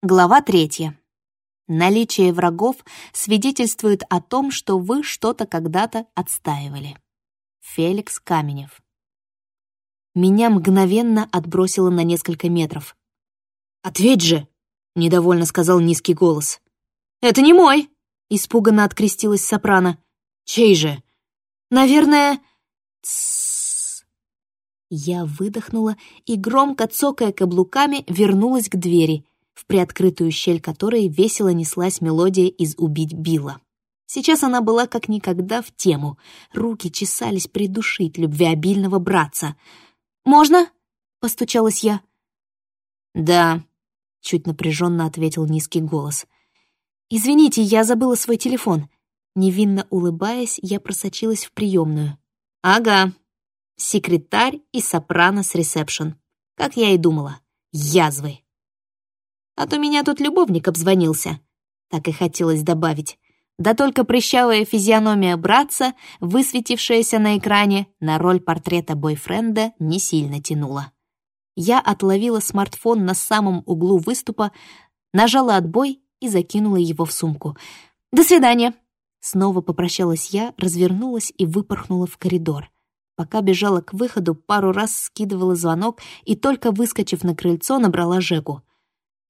Глава третья. Наличие врагов свидетельствует о том, что вы что-то когда-то отстаивали. Феликс Каменев. Меня мгновенно отбросило на несколько метров. «Ответь же!» — недовольно сказал низкий голос. «Это не мой!» — испуганно открестилась сопрано. «Чей же?» «Наверное...» Тссс. Я выдохнула и, громко цокая каблуками, вернулась к двери — в приоткрытую щель которой весело неслась мелодия из «Убить Билла». Сейчас она была как никогда в тему. Руки чесались придушить любвеобильного братца. «Можно?» — постучалась я. «Да», — чуть напряженно ответил низкий голос. «Извините, я забыла свой телефон». Невинно улыбаясь, я просочилась в приемную. «Ага, секретарь и сопрано с ресепшн. Как я и думала. Язвы а то меня тут любовник обзвонился». Так и хотелось добавить. Да только прыщавая физиономия братца, высветившаяся на экране, на роль портрета бойфренда не сильно тянула. Я отловила смартфон на самом углу выступа, нажала отбой и закинула его в сумку. «До свидания!» Снова попрощалась я, развернулась и выпорхнула в коридор. Пока бежала к выходу, пару раз скидывала звонок и только выскочив на крыльцо, набрала Жеку.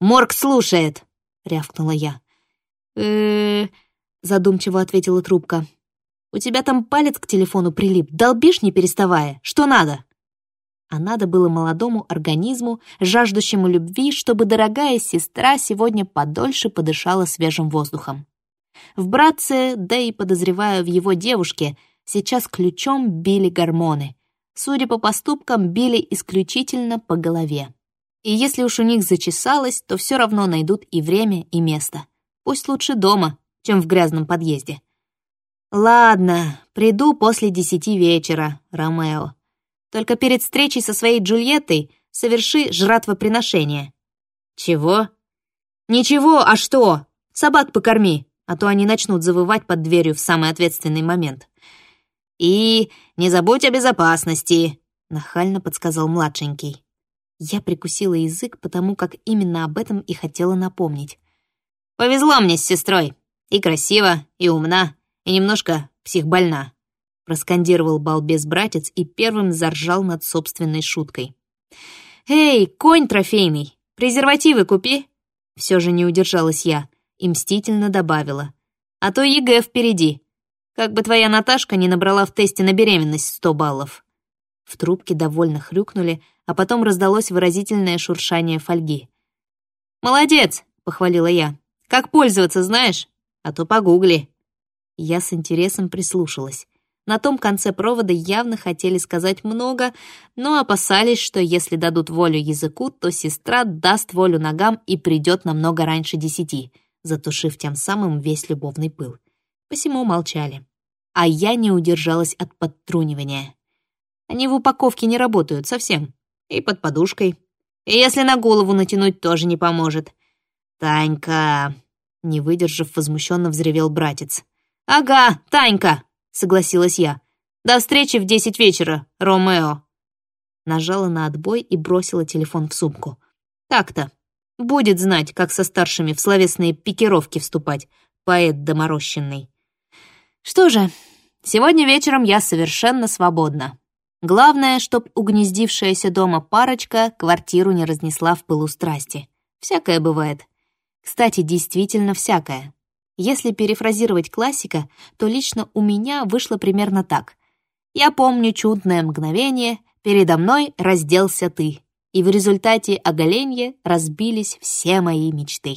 «Морг слушает!» — рявкнула я. э задумчиво ответила трубка. «У тебя там палец к телефону прилип, долбишь не переставая. Что надо?» А надо было молодому организму, жаждущему любви, чтобы дорогая сестра сегодня подольше подышала свежим воздухом. В братце, да и, подозреваю, в его девушке, сейчас ключом били гормоны. Судя по поступкам, били исключительно по голове. И если уж у них зачесалось, то все равно найдут и время, и место. Пусть лучше дома, чем в грязном подъезде. «Ладно, приду после десяти вечера, Ромео. Только перед встречей со своей Джульеттой соверши жратвоприношение». «Чего?» «Ничего, а что? Собак покорми, а то они начнут завывать под дверью в самый ответственный момент». «И не забудь о безопасности», — нахально подсказал младшенький. Я прикусила язык, потому как именно об этом и хотела напомнить. «Повезло мне с сестрой. И красиво, и умна, и немножко психбольна», проскандировал балбес-братец и первым заржал над собственной шуткой. «Эй, конь трофейный, презервативы купи!» Все же не удержалась я и мстительно добавила. «А то ЕГЭ впереди. Как бы твоя Наташка не набрала в тесте на беременность сто баллов». В трубке довольно хрюкнули, а потом раздалось выразительное шуршание фольги. «Молодец!» — похвалила я. «Как пользоваться знаешь? А то погугли». Я с интересом прислушалась. На том конце провода явно хотели сказать много, но опасались, что если дадут волю языку, то сестра даст волю ногам и придет намного раньше десяти, затушив тем самым весь любовный пыл. Посему молчали. А я не удержалась от подтрунивания. Они в упаковке не работают совсем и под подушкой. И если на голову натянуть, тоже не поможет. «Танька!» — не выдержав, возмущенно взревел братец. «Ага, Танька!» — согласилась я. «До встречи в десять вечера, Ромео!» Нажала на отбой и бросила телефон в сумку. «Так-то. Будет знать, как со старшими в словесные пикировки вступать, поэт доморощенный. Что же, сегодня вечером я совершенно свободна. Главное, чтоб угнездившаяся дома парочка квартиру не разнесла в пылу страсти. Всякое бывает. Кстати, действительно всякое. Если перефразировать классика, то лично у меня вышло примерно так. «Я помню чудное мгновение, передо мной разделся ты, и в результате оголенья разбились все мои мечты».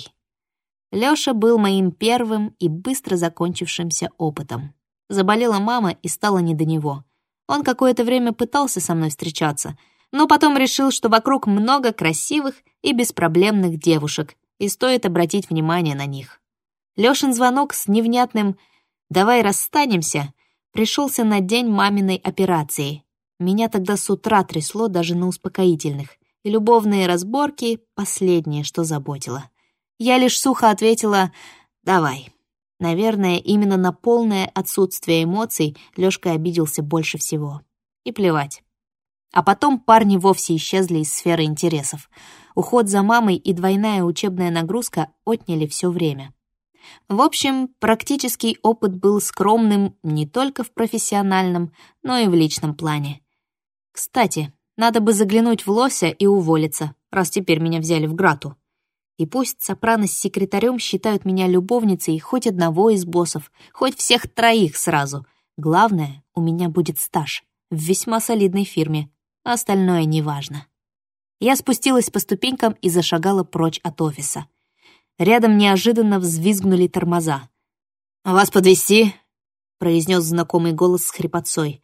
Лёша был моим первым и быстро закончившимся опытом. Заболела мама и стало не до него — он какое-то время пытался со мной встречаться, но потом решил, что вокруг много красивых и беспроблемных девушек, и стоит обратить внимание на них. Лёшин звонок с невнятным «давай расстанемся» пришелся на день маминой операции. Меня тогда с утра трясло даже на успокоительных, и любовные разборки — последнее, что заботило. Я лишь сухо ответила «давай». Наверное, именно на полное отсутствие эмоций Лёшка обиделся больше всего. И плевать. А потом парни вовсе исчезли из сферы интересов. Уход за мамой и двойная учебная нагрузка отняли все время. В общем, практический опыт был скромным не только в профессиональном, но и в личном плане. Кстати, надо бы заглянуть в Лося и уволиться, раз теперь меня взяли в Грату. И пусть Сопрано с секретарем считают меня любовницей хоть одного из боссов, хоть всех троих сразу. Главное, у меня будет стаж в весьма солидной фирме, остальное неважно. Я спустилась по ступенькам и зашагала прочь от офиса. Рядом неожиданно взвизгнули тормоза. «Вас подвести? произнес знакомый голос с хрипотцой.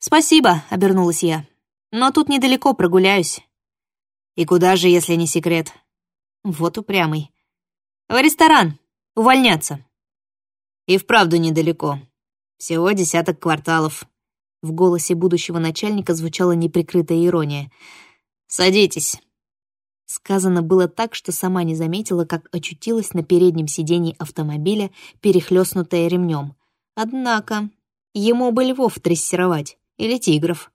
«Спасибо», — обернулась я. «Но тут недалеко прогуляюсь». «И куда же, если не секрет?» Вот упрямый. «В ресторан. Увольняться». «И вправду недалеко. Всего десяток кварталов». В голосе будущего начальника звучала неприкрытая ирония. «Садитесь». Сказано было так, что сама не заметила, как очутилась на переднем сидении автомобиля, перехлёстнутая ремнем. Однако, ему бы львов дрессировать или тигров.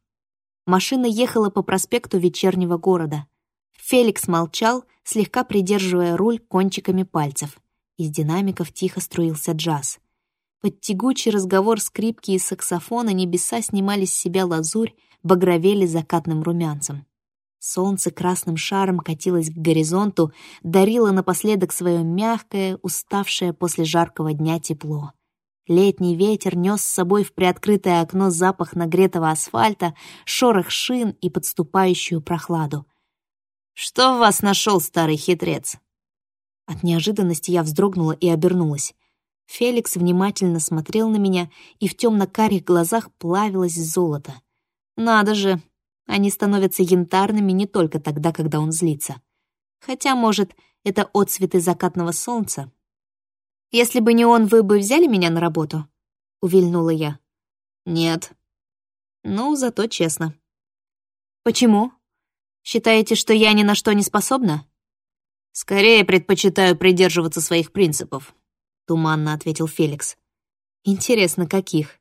Машина ехала по проспекту вечернего города. Феликс молчал, слегка придерживая руль кончиками пальцев. Из динамиков тихо струился джаз. Под тягучий разговор скрипки и саксофона небеса снимали с себя лазурь, багровели закатным румянцем. Солнце красным шаром катилось к горизонту, дарило напоследок свое мягкое, уставшее после жаркого дня тепло. Летний ветер нес с собой в приоткрытое окно запах нагретого асфальта, шорох шин и подступающую прохладу. «Что в вас нашел старый хитрец?» От неожиданности я вздрогнула и обернулась. Феликс внимательно смотрел на меня, и в темно-карих глазах плавилось золото. «Надо же, они становятся янтарными не только тогда, когда он злится. Хотя, может, это отцветы закатного солнца. «Если бы не он, вы бы взяли меня на работу?» — увильнула я. «Нет». «Ну, зато честно». «Почему? Считаете, что я ни на что не способна?» «Скорее предпочитаю придерживаться своих принципов», — туманно ответил Феликс. «Интересно, каких?»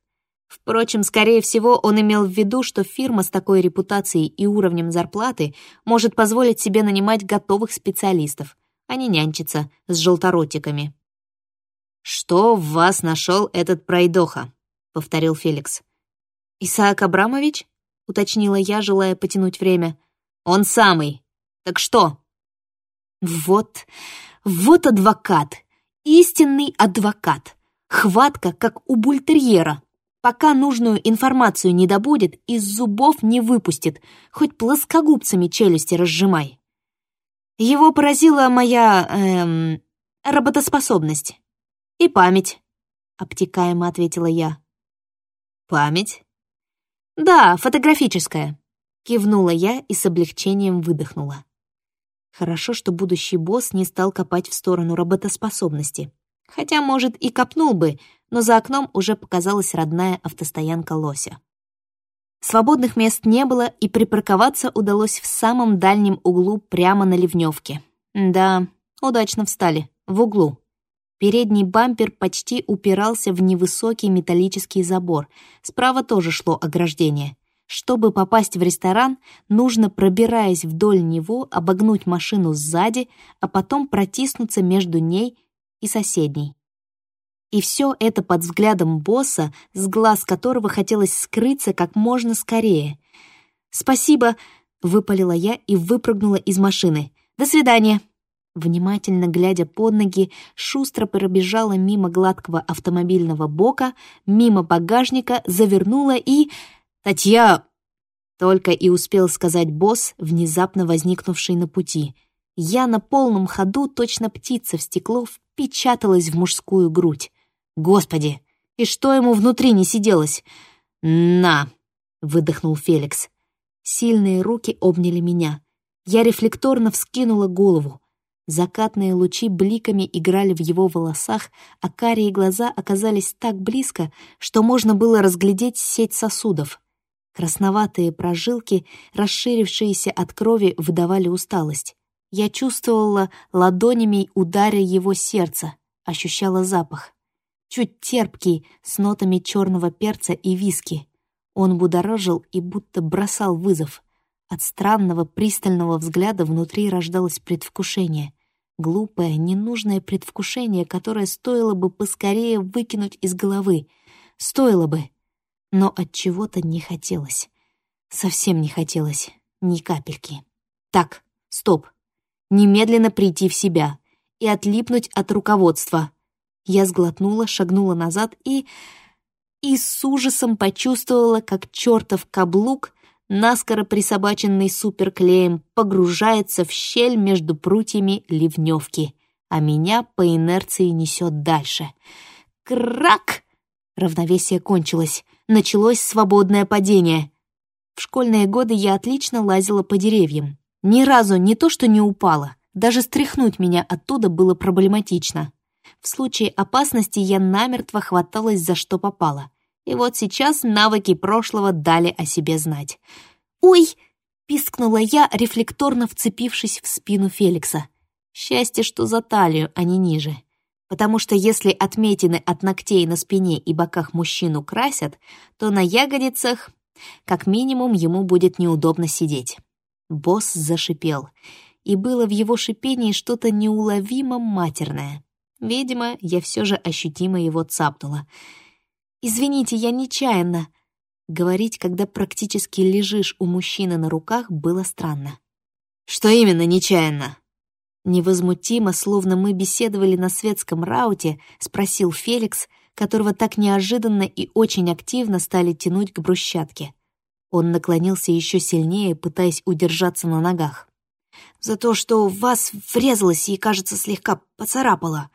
Впрочем, скорее всего, он имел в виду, что фирма с такой репутацией и уровнем зарплаты может позволить себе нанимать готовых специалистов, а не нянчиться с желторотиками. «Что в вас нашел этот пройдоха?» — повторил Феликс. «Исаак Абрамович?» — уточнила я, желая потянуть время. «Он самый. Так что?» «Вот, вот адвокат, истинный адвокат. Хватка, как у бультерьера, Пока нужную информацию не добудет, из зубов не выпустит, хоть плоскогубцами челюсти разжимай. Его поразила моя, эм, работоспособность. И память, — обтекаемо ответила я. Память? Да, фотографическая, — кивнула я и с облегчением выдохнула. Хорошо, что будущий босс не стал копать в сторону работоспособности. Хотя, может, и копнул бы, но за окном уже показалась родная автостоянка Лося. Свободных мест не было, и припарковаться удалось в самом дальнем углу прямо на ливневке. Да, удачно встали, в углу. Передний бампер почти упирался в невысокий металлический забор. Справа тоже шло ограждение. Чтобы попасть в ресторан, нужно, пробираясь вдоль него, обогнуть машину сзади, а потом протиснуться между ней и соседней. И все это под взглядом босса, с глаз которого хотелось скрыться как можно скорее. «Спасибо», — выпалила я и выпрыгнула из машины. «До свидания». Внимательно глядя под ноги, шустро пробежала мимо гладкого автомобильного бока, мимо багажника, завернула и... «Татья!» Только и успел сказать босс, внезапно возникнувший на пути. Я на полном ходу, точно птица в стекло, впечаталась в мужскую грудь. Господи, и что ему внутри не сиделось? «На!» — выдохнул Феликс. Сильные руки обняли меня. Я рефлекторно вскинула голову. Закатные лучи бликами играли в его волосах, а карие глаза оказались так близко, что можно было разглядеть сеть сосудов. Красноватые прожилки, расширившиеся от крови, выдавали усталость. Я чувствовала ладонями ударя его сердца, ощущала запах чуть терпкий, с нотами черного перца и виски. Он будоражил и будто бросал вызов. От странного пристального взгляда внутри рождалось предвкушение. Глупое, ненужное предвкушение, которое стоило бы поскорее выкинуть из головы. Стоило бы. Но от чего-то не хотелось. Совсем не хотелось. Ни капельки. Так, стоп. Немедленно прийти в себя и отлипнуть от руководства. Я сглотнула, шагнула назад и... И с ужасом почувствовала, как чертов каблук, наскоро присобаченный суперклеем, погружается в щель между прутьями ливневки, а меня по инерции несет дальше. Крак! Равновесие кончилось. Началось свободное падение. В школьные годы я отлично лазила по деревьям. Ни разу не то что не упала, даже стряхнуть меня оттуда было проблематично. В случае опасности я намертво хваталась за что попало. И вот сейчас навыки прошлого дали о себе знать. «Ой!» — пискнула я, рефлекторно вцепившись в спину Феликса. Счастье, что за талию, а не ниже. Потому что если отметины от ногтей на спине и боках мужчину красят, то на ягодицах, как минимум, ему будет неудобно сидеть. Босс зашипел, и было в его шипении что-то неуловимо матерное. Видимо, я все же ощутимо его цапнула. «Извините, я нечаянно». Говорить, когда практически лежишь у мужчины на руках, было странно. «Что именно нечаянно?» Невозмутимо, словно мы беседовали на светском рауте, спросил Феликс, которого так неожиданно и очень активно стали тянуть к брусчатке. Он наклонился еще сильнее, пытаясь удержаться на ногах. «За то, что вас врезалась и, кажется, слегка поцарапала»,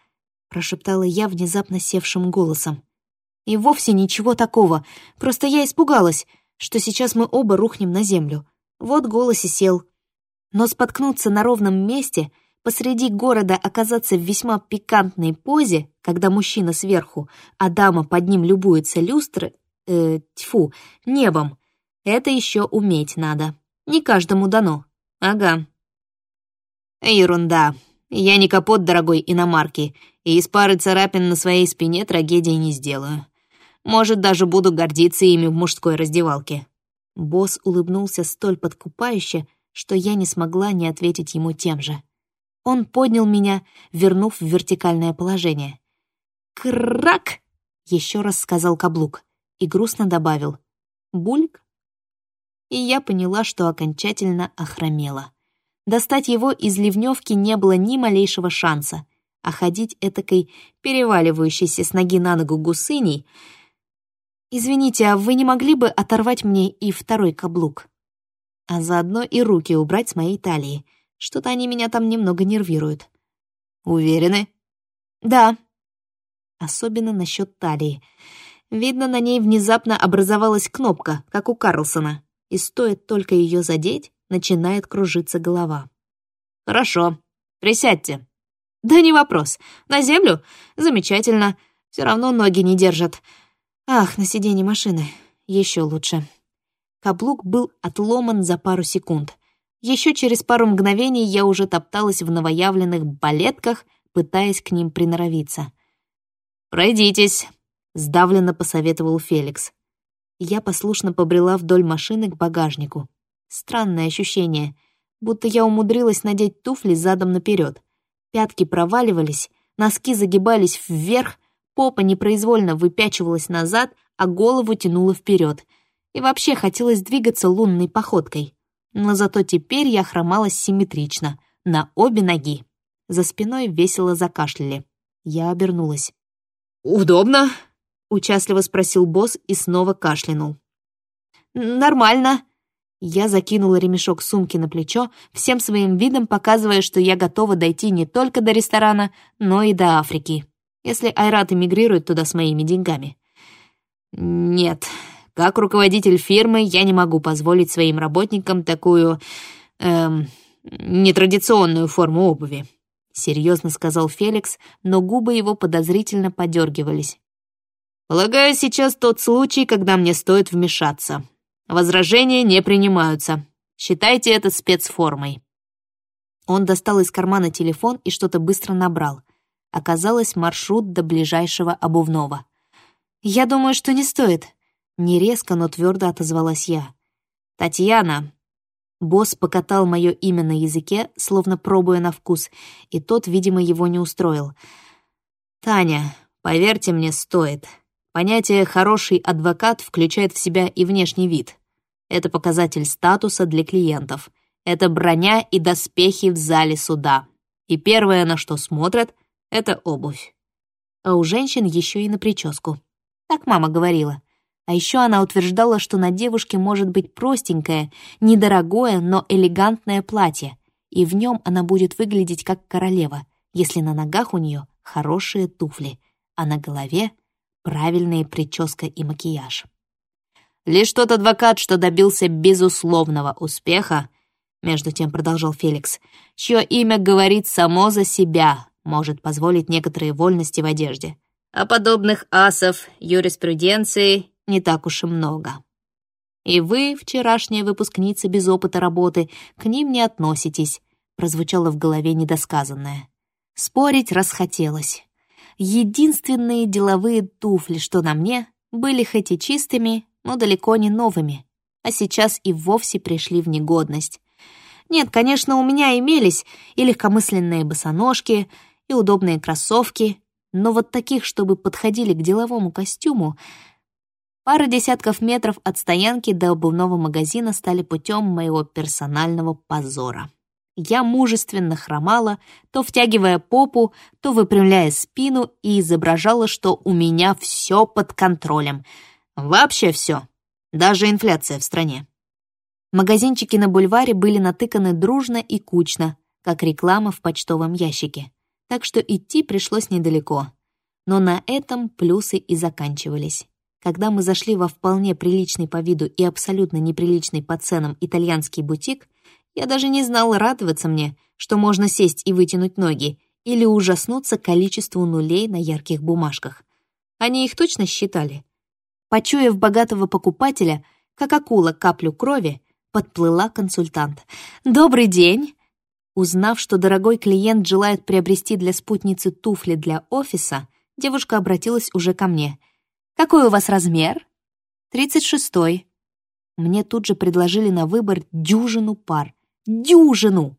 прошептала я внезапно севшим голосом. «И вовсе ничего такого, просто я испугалась, что сейчас мы оба рухнем на землю. Вот голос и сел. Но споткнуться на ровном месте, посреди города оказаться в весьма пикантной позе, когда мужчина сверху, а дама под ним любуется люстры, э, тьфу, небом, это еще уметь надо. Не каждому дано. Ага. Ерунда. Я не капот дорогой иномарки, и из пары царапин на своей спине трагедии не сделаю. Может, даже буду гордиться ими в мужской раздевалке. Босс улыбнулся столь подкупающе, что я не смогла не ответить ему тем же. Он поднял меня, вернув в вертикальное положение. «Крак!» — еще раз сказал каблук и грустно добавил. «Бульк?» и я поняла, что окончательно охромела. Достать его из ливневки не было ни малейшего шанса, а ходить этакой переваливающейся с ноги на ногу гусыней... «Извините, а вы не могли бы оторвать мне и второй каблук? А заодно и руки убрать с моей талии. Что-то они меня там немного нервируют». «Уверены?» «Да». Особенно насчет талии. Видно, на ней внезапно образовалась кнопка, как у Карлсона и стоит только ее задеть, начинает кружиться голова. «Хорошо, присядьте». «Да не вопрос. На землю? Замечательно. Все равно ноги не держат. Ах, на сиденье машины. Еще лучше». Каблук был отломан за пару секунд. Еще через пару мгновений я уже топталась в новоявленных балетках, пытаясь к ним приноровиться. «Пройдитесь», — сдавленно посоветовал Феликс. Я послушно побрела вдоль машины к багажнику. Странное ощущение, будто я умудрилась надеть туфли задом наперед. Пятки проваливались, носки загибались вверх, попа непроизвольно выпячивалась назад, а голову тянула вперед. И вообще хотелось двигаться лунной походкой. Но зато теперь я хромала симметрично, на обе ноги. За спиной весело закашляли. Я обернулась. «Удобно?» Участливо спросил босс и снова кашлянул. «Нормально». Я закинула ремешок сумки на плечо, всем своим видом показывая, что я готова дойти не только до ресторана, но и до Африки, если Айрат эмигрирует туда с моими деньгами. «Нет, как руководитель фирмы я не могу позволить своим работникам такую... эм... нетрадиционную форму обуви», — серьезно сказал Феликс, но губы его подозрительно подергивались. Полагаю, сейчас тот случай, когда мне стоит вмешаться. Возражения не принимаются. Считайте это спецформой». Он достал из кармана телефон и что-то быстро набрал. Оказалось, маршрут до ближайшего обувного. «Я думаю, что не стоит». Не резко, но твердо отозвалась я. «Татьяна». Босс покатал мое имя на языке, словно пробуя на вкус, и тот, видимо, его не устроил. «Таня, поверьте мне, стоит. Понятие «хороший адвокат» включает в себя и внешний вид. Это показатель статуса для клиентов. Это броня и доспехи в зале суда. И первое, на что смотрят, — это обувь. А у женщин еще и на прическу. Так мама говорила. А еще она утверждала, что на девушке может быть простенькое, недорогое, но элегантное платье, и в нем она будет выглядеть как королева, если на ногах у нее хорошие туфли, а на голове правильная прическа и макияж. Лишь тот адвокат, что добился безусловного успеха, между тем продолжал Феликс, чье имя говорит само за себя, может позволить некоторые вольности в одежде. А подобных асов юриспруденции не так уж и много. И вы, вчерашняя выпускница без опыта работы, к ним не относитесь, прозвучало в голове недосказанное. Спорить расхотелось. Единственные деловые туфли, что на мне, были хоть и чистыми, но далеко не новыми, а сейчас и вовсе пришли в негодность. Нет, конечно, у меня имелись и легкомысленные босоножки, и удобные кроссовки, но вот таких, чтобы подходили к деловому костюму, Пара десятков метров от стоянки до обувного магазина стали путем моего персонального позора. Я мужественно хромала, то втягивая попу, то выпрямляя спину и изображала, что у меня все под контролем. Вообще все. Даже инфляция в стране. Магазинчики на бульваре были натыканы дружно и кучно, как реклама в почтовом ящике. Так что идти пришлось недалеко. Но на этом плюсы и заканчивались. Когда мы зашли во вполне приличный по виду и абсолютно неприличный по ценам итальянский бутик, я даже не знала, радоваться мне, что можно сесть и вытянуть ноги, или ужаснуться количеству нулей на ярких бумажках. Они их точно считали. Почуяв богатого покупателя, как акула каплю крови, подплыла консультант. «Добрый день!» Узнав, что дорогой клиент желает приобрести для спутницы туфли для офиса, девушка обратилась уже ко мне — какой у вас размер? Тридцать шестой. Мне тут же предложили на выбор дюжину пар. Дюжину!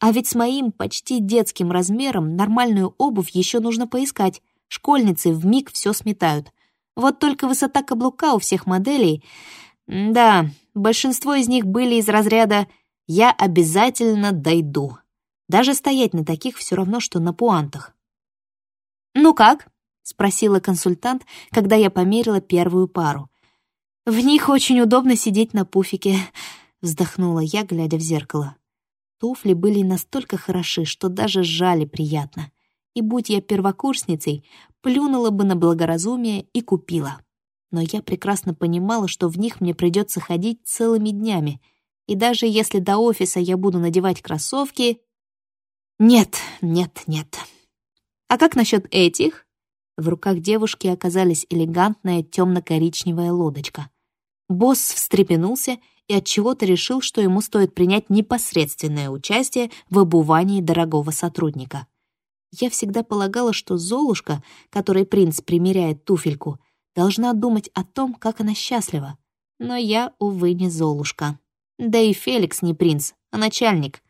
А ведь с моим почти детским размером нормальную обувь еще нужно поискать. Школьницы в миг все сметают. Вот только высота каблука у всех моделей... Да, большинство из них были из разряда «я обязательно дойду». Даже стоять на таких все равно, что на пуантах. «Ну как?» — спросила консультант, когда я померила первую пару. «В них очень удобно сидеть на пуфике», — вздохнула я, глядя в зеркало. Туфли были настолько хороши, что даже сжали приятно. И будь я первокурсницей, плюнула бы на благоразумие и купила. Но я прекрасно понимала, что в них мне придется ходить целыми днями. И даже если до офиса я буду надевать кроссовки... Нет, нет, нет. А как насчет этих? В руках девушки оказалась элегантная темно-коричневая лодочка. Босс встрепенулся и от чего то решил, что ему стоит принять непосредственное участие в обувании дорогого сотрудника. Я всегда полагала, что Золушка, которой принц примеряет туфельку, должна думать о том, как она счастлива. Но я, увы, не Золушка. Да и Феликс не принц, а начальник.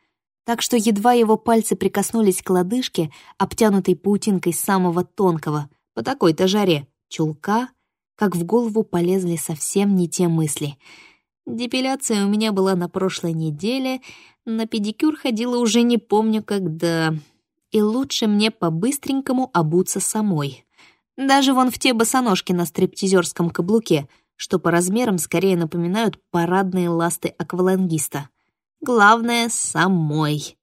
Так что едва его пальцы прикоснулись к лодыжке, обтянутой паутинкой самого тонкого, по такой-то жаре, чулка, как в голову полезли совсем не те мысли. Депиляция у меня была на прошлой неделе, на педикюр ходила уже не помню когда. И лучше мне по-быстренькому обуться самой. Даже вон в те босоножки на стриптизерском каблуке, что по размерам скорее напоминают парадные ласты аквалангиста. Главное — самой.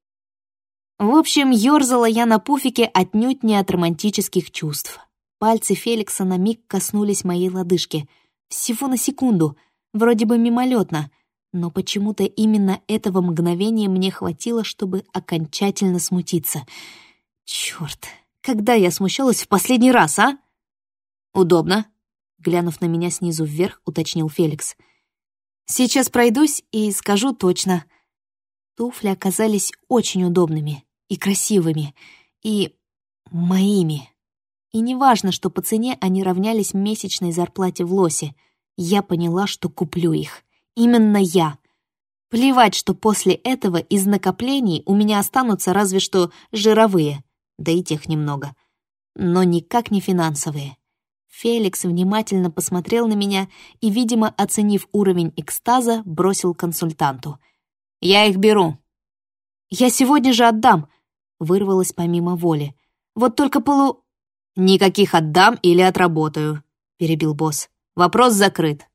В общем, ёрзала я на пуфике отнюдь не от романтических чувств. Пальцы Феликса на миг коснулись моей лодыжки. Всего на секунду, вроде бы мимолетно, но почему-то именно этого мгновения мне хватило, чтобы окончательно смутиться. Чёрт, когда я смущалась в последний раз, а? Удобно, глянув на меня снизу вверх, уточнил Феликс. Сейчас пройдусь и скажу точно. Туфли оказались очень удобными и красивыми, и моими. И неважно, что по цене они равнялись месячной зарплате в Лосе, я поняла, что куплю их. Именно я. Плевать, что после этого из накоплений у меня останутся разве что жировые, да и тех немного, но никак не финансовые. Феликс внимательно посмотрел на меня и, видимо, оценив уровень экстаза, бросил консультанту. «Я их беру». «Я сегодня же отдам», — вырвалось помимо воли. «Вот только полу...» «Никаких отдам или отработаю», — перебил босс. «Вопрос закрыт».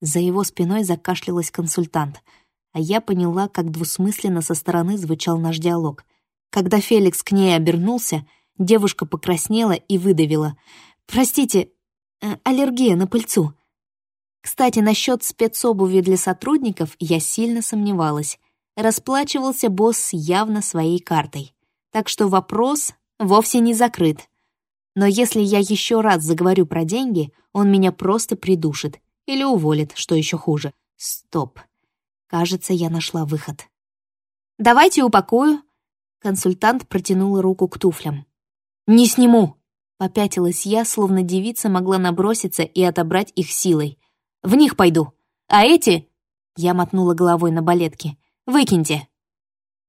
За его спиной закашлялась консультант — а я поняла, как двусмысленно со стороны звучал наш диалог. Когда Феликс к ней обернулся, девушка покраснела и выдавила. «Простите, э, аллергия на пыльцу». Кстати, насчет спецобуви для сотрудников я сильно сомневалась. Расплачивался босс явно своей картой. Так что вопрос вовсе не закрыт. Но если я еще раз заговорю про деньги, он меня просто придушит. Или уволит, что еще хуже. Стоп. Кажется, я нашла выход. «Давайте упакую». Консультант протянула руку к туфлям. «Не сниму!» Попятилась я, словно девица могла наброситься и отобрать их силой. «В них пойду. А эти...» Я мотнула головой на балетки. «Выкиньте!»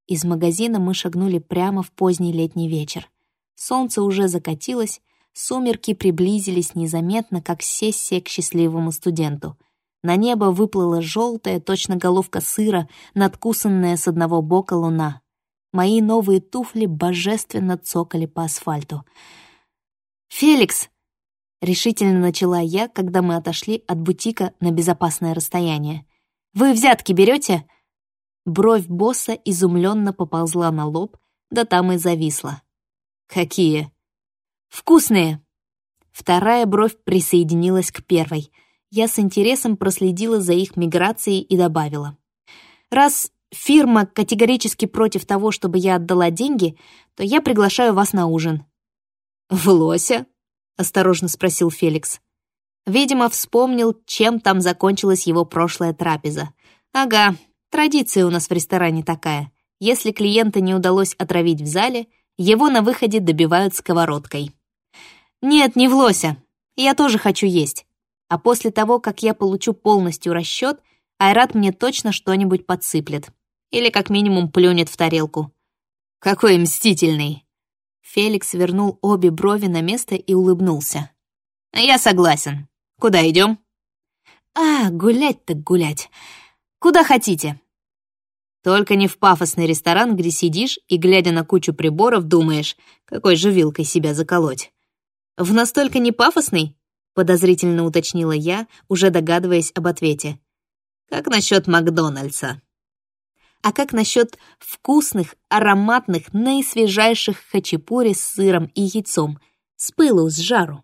Из магазина мы шагнули прямо в поздний летний вечер. Солнце уже закатилось, сумерки приблизились незаметно, как сессия к счастливому студенту — на небо выплыла желтая, точно головка сыра, надкусанная с одного бока луна. Мои новые туфли божественно цокали по асфальту. «Феликс!» — решительно начала я, когда мы отошли от бутика на безопасное расстояние. «Вы взятки берете?» Бровь босса изумленно поползла на лоб, да там и зависла. «Какие?» «Вкусные!» Вторая бровь присоединилась к первой — я с интересом проследила за их миграцией и добавила. «Раз фирма категорически против того, чтобы я отдала деньги, то я приглашаю вас на ужин». «В лося?» — осторожно спросил Феликс. Видимо, вспомнил, чем там закончилась его прошлая трапеза. «Ага, традиция у нас в ресторане такая. Если клиента не удалось отравить в зале, его на выходе добивают сковородкой». «Нет, не в лося. Я тоже хочу есть а после того, как я получу полностью расчет, Айрат мне точно что-нибудь подсыплет. Или как минимум плюнет в тарелку. «Какой мстительный!» Феликс вернул обе брови на место и улыбнулся. «Я согласен. Куда идем?» «А, гулять так гулять. Куда хотите?» Только не в пафосный ресторан, где сидишь и, глядя на кучу приборов, думаешь, какой же вилкой себя заколоть. В настолько не пафосный, — подозрительно уточнила я, уже догадываясь об ответе. «Как насчет Макдональдса?» «А как насчет вкусных, ароматных, наисвежайших хачапури с сыром и яйцом, с пылу, с жару?»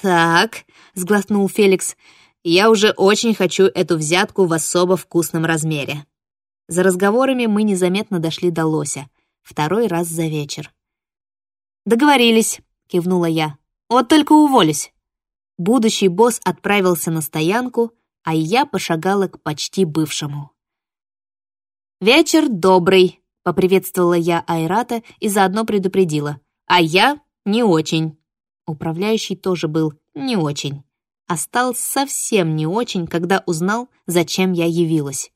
«Так», — сглотнул Феликс, — «я уже очень хочу эту взятку в особо вкусном размере». За разговорами мы незаметно дошли до лося, второй раз за вечер. «Договорились», — кивнула я. «Вот только уволюсь». Будущий босс отправился на стоянку, а я пошагала к почти бывшему. «Вечер добрый», — поприветствовала я Айрата и заодно предупредила. «А я не очень». Управляющий тоже был не очень. А стал совсем не очень, когда узнал, зачем я явилась.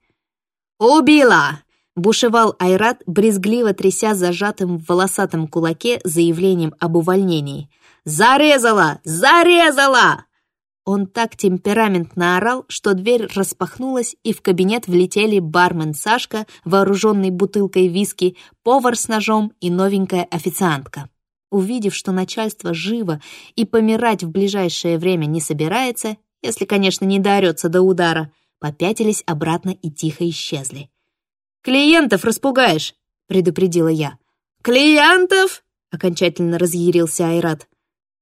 «Убила!» — бушевал Айрат, брезгливо тряся зажатым в волосатом кулаке заявлением об увольнении — «Зарезала! Зарезала!» Он так темпераментно орал, что дверь распахнулась, и в кабинет влетели бармен Сашка, вооруженный бутылкой виски, повар с ножом и новенькая официантка. Увидев, что начальство живо и помирать в ближайшее время не собирается, если, конечно, не доорется до удара, попятились обратно и тихо исчезли. «Клиентов распугаешь!» — предупредила я. «Клиентов?» — окончательно разъярился Айрат.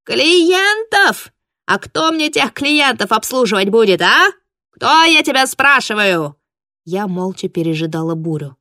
«Клиентов? А кто мне тех клиентов обслуживать будет, а? Кто, я тебя спрашиваю?» Я молча пережидала бурю.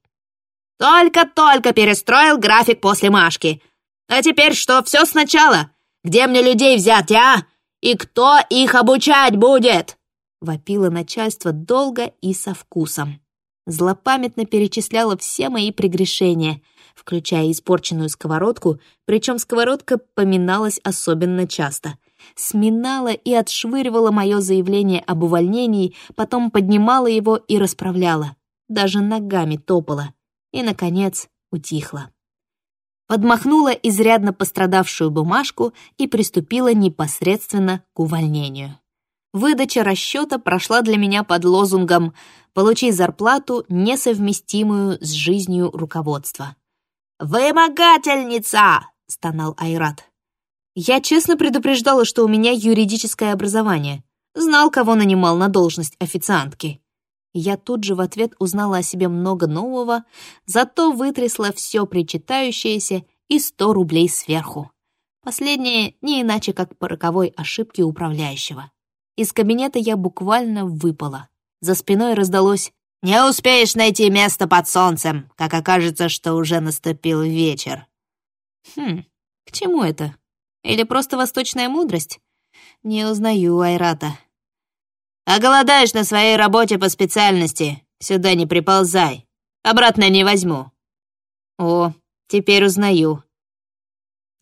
«Только-только перестроил график после Машки. А теперь что, все сначала? Где мне людей взять, а? И кто их обучать будет?» Вопило начальство долго и со вкусом. Злопамятно перечисляла все мои прегрешения — включая испорченную сковородку, причем сковородка поминалась особенно часто. Сминала и отшвыривала мое заявление об увольнении, потом поднимала его и расправляла. даже ногами топала и, наконец, утихла. Подмахнула изрядно пострадавшую бумажку и приступила непосредственно к увольнению. Выдача расчета прошла для меня под лозунгом «Получи зарплату, несовместимую с жизнью руководства». «Вымогательница!» — стонал Айрат. Я честно предупреждала, что у меня юридическое образование. Знал, кого нанимал на должность официантки. Я тут же в ответ узнала о себе много нового, зато вытрясла все причитающееся и сто рублей сверху. Последнее не иначе, как по роковой ошибке управляющего. Из кабинета я буквально выпала. За спиной раздалось «Не успеешь найти место под солнцем, как окажется, что уже наступил вечер». Хм, к чему это? Или просто восточная мудрость? Не узнаю Айрата. А голодаешь на своей работе по специальности, сюда не приползай. Обратно не возьму. О, теперь узнаю.